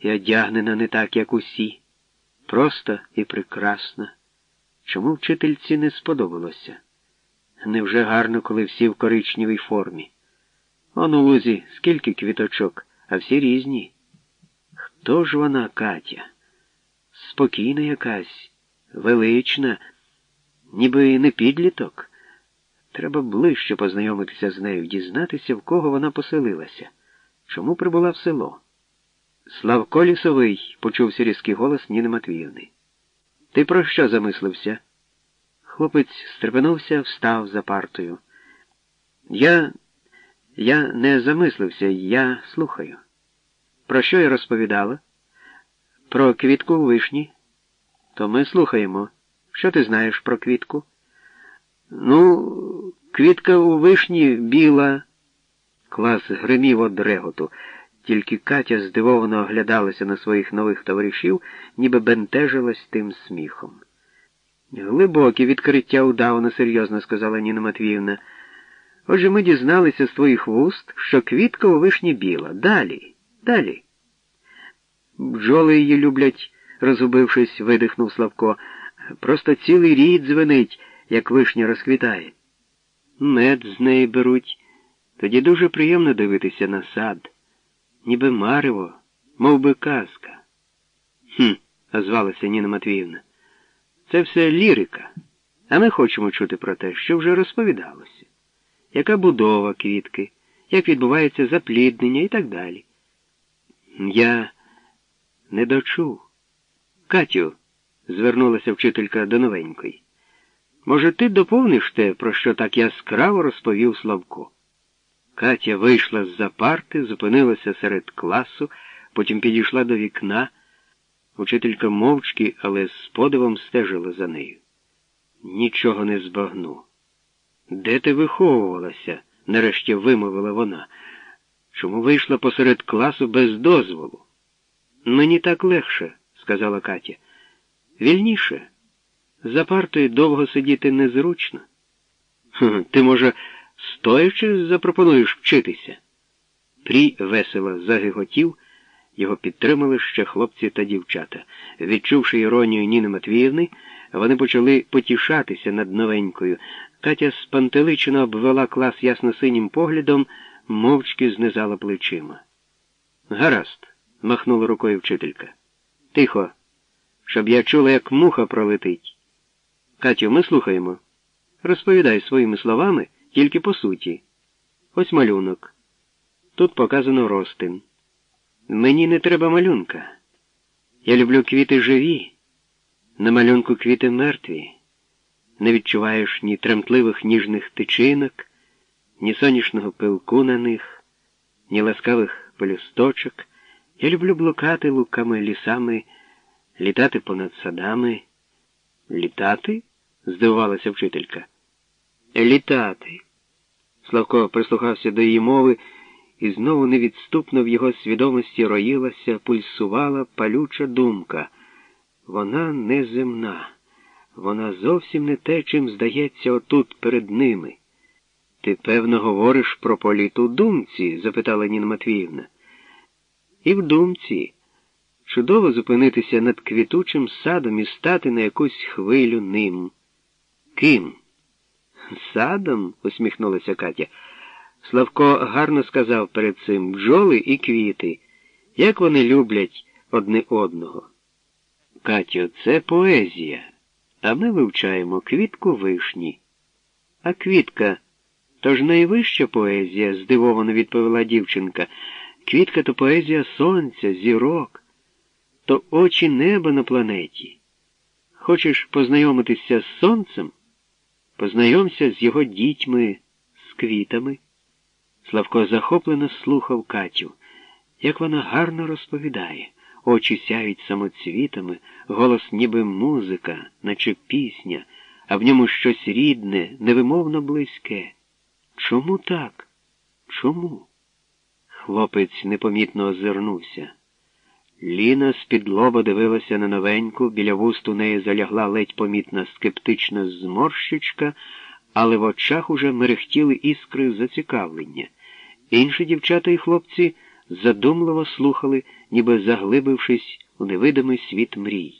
і одягнена не так, як усі, просто і прекрасна. Чому вчительці не сподобалося? Невже гарно, коли всі в коричневій формі? Он у лузі скільки квіточок, а всі різні. Хто ж вона, Катя? Спокійна якась, велична, ніби не підліток. Треба ближче познайомитися з нею, дізнатися, в кого вона поселилася, чому прибула в село. Славко лісовий, почувся різкий голос Ніни Матвіївни. Ти про що замислився? Хлопець стрепенувся, встав за партою. Я я не замислився, я слухаю. Про що я розповідала? Про квітку у вишні. То ми слухаємо. Що ти знаєш про квітку? Ну, квітка у вишні біла. Клас гримів од реготу. Тільки Катя здивовано оглядалася на своїх нових товаришів, ніби бентежилась тим сміхом. Глибокі відкриття удавано, серйозно сказала Ніна Матвіївна. Отже, ми дізналися з твоїх вуст, що квітка у вишні біла. Далі, далі. Бджоли її люблять, розгубившись, видихнув Славко. Просто цілий рід дзвенить, як вишня розквітає. Мед з неї беруть. Тоді дуже приємно дивитися на сад, ніби марево, мов би казка. Хм, озвалася Ніна Матвіївна. Це все лірика, а ми хочемо чути про те, що вже розповідалося. Яка будова квітки, як відбувається запліднення і так далі. Я не дочув. Катю, звернулася вчителька до новенької. Може, ти доповниш те, про що так яскраво розповів Славко? Катя вийшла з за парти, зупинилася серед класу, потім підійшла до вікна. Учителька мовчки, але з подивом стежила за нею. Нічого не збагну. Де ти виховувалася? нарешті вимовила вона. Чому вийшла посеред класу без дозволу? Мені так легше, сказала Катя. Вільніше. За партою довго сидіти незручно. Ти, може, стоячи, запропонуєш вчитися? Прій весело загиготів. Його підтримали ще хлопці та дівчата. Відчувши іронію Ніни Матвіївни, вони почали потішатися над новенькою. Катя спантеличено обвела клас ясно-синім поглядом, мовчки знизала плечима. Гаразд, махнула рукою вчителька. Тихо, щоб я чула, як муха пролетить. Катю, ми слухаємо. Розповідай своїми словами, тільки по суті. Ось малюнок. Тут показано ростин. Мені не треба малюнка. Я люблю квіти живі, на малюнку квіти мертві. Не відчуваєш ні тремтливих ніжних тичинок, ні сонячного пилку на них, ні ласкавих пелюсточок. Я люблю блукати луками лісами, літати понад садами. Літати? здивувалася вчителька. Літати. Славко прислухався до її мови і знову невідступно в його свідомості роїлася, пульсувала палюча думка. Вона неземна, вона зовсім не те, чим здається отут перед ними. Ти, певно, говориш про політ у думці? запитала Ніна Матвіївна. І в думці. Чудово зупинитися над квітучим садом і стати на якусь хвилю ним. Ким? Садом? усміхнулася Катя. Славко гарно сказав перед цим бджоли і квіти, як вони люблять одне одного. Катю, це поезія, а ми вивчаємо квітку вишні. А квітка то ж найвища поезія, здивовано відповіла дівчинка. Квітка то поезія сонця, зірок, то очі неба на планеті. Хочеш познайомитися з сонцем? Познайомся з його дітьми, з квітами. Славко захоплено слухав Катю, як вона гарно розповідає, очі сяють самоцвітами, голос ніби музика, наче пісня, а в ньому щось рідне, невимовно близьке. Чому так? Чому? Хлопець непомітно озирнувся. Ліна з-під дивилася на новеньку, біля вуст у неї залягла ледь помітна скептична зморщичка, але в очах уже мерехтіли іскри зацікавлення. Інші дівчата і хлопці задумливо слухали ніби заглибившись у невидимий світ мрій.